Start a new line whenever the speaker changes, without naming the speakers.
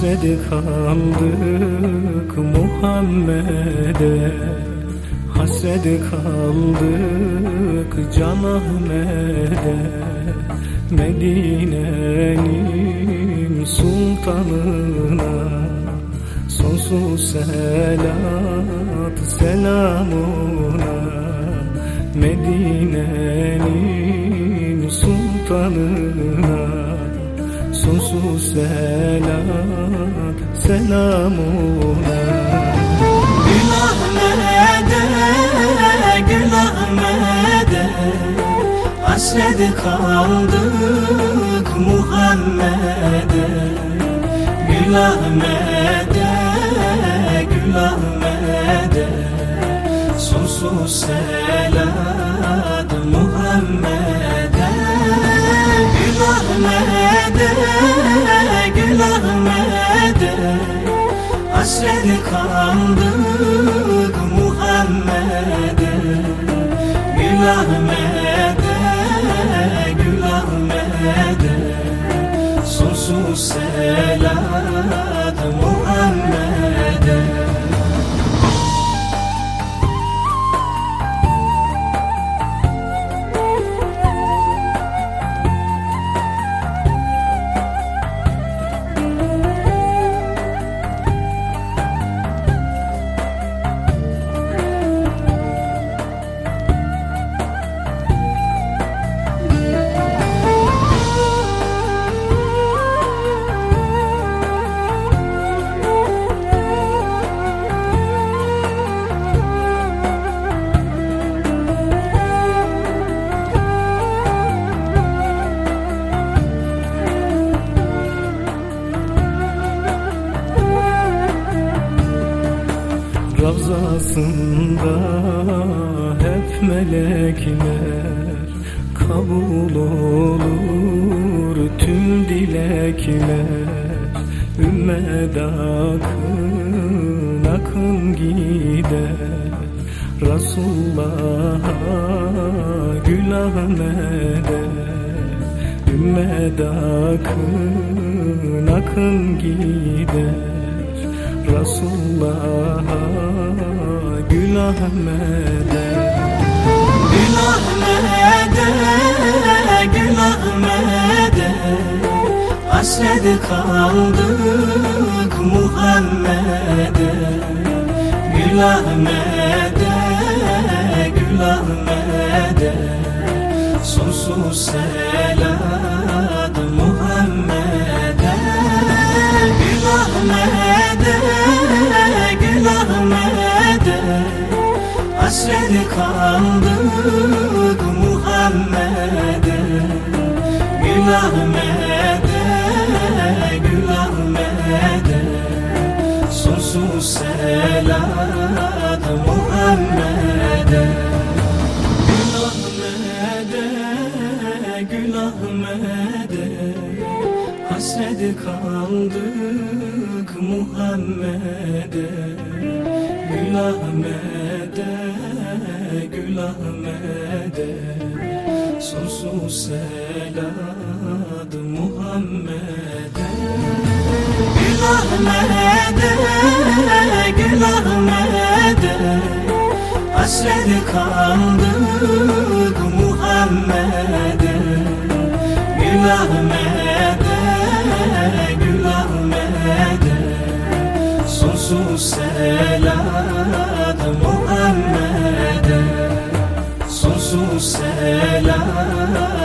Hasret kaldık Muhammed'e. Hasret kaldık Can Ahmet'e. Medine'nin sultanına Sonsuz selat selamuna. Medine'nin sultanına Sonsuz selat selamuna
Gül Ahmet'e, Gül Ahmet'e Hasret kaldık Muhammed'e. Gül Ahmet'e, Gül Ahmet'e Sonsuz selat Hasret kaldık Muhammed'e Gül Ahmet'e, Gül Ahmet'e
Ravzasında hep melekler Kabul olur tüm dilekler. Ümmet akın akın gider. Resulullah'a gül Ahmet'e Ümmet akın akın gider Resulullah'a Gül Ahmet'e
Gül Ahmet'e, Gül Ahmet'e Hasret kaldık Muhammed'e. Gül Ahmet'e, Gül Ahmet'e Sonsuz selat kaldık Muhammed'e. Gül Ahmet'e, Gül Ahmet'e Sonsuz selat Muhammed'e. Gül Ahmet'e, Gül Ahmet'e Hasret kaldık Muhammed'e. Gül Ahmet'e, Gül Ahmet'e Sonsuz selat Muhammed'e. Gül Ahmet'e, Gül Ahmet'e Hasret kaldık Muhammed'e. Gül Ahmet'e, Gül Ahmet'e Sonsuz selat Oh,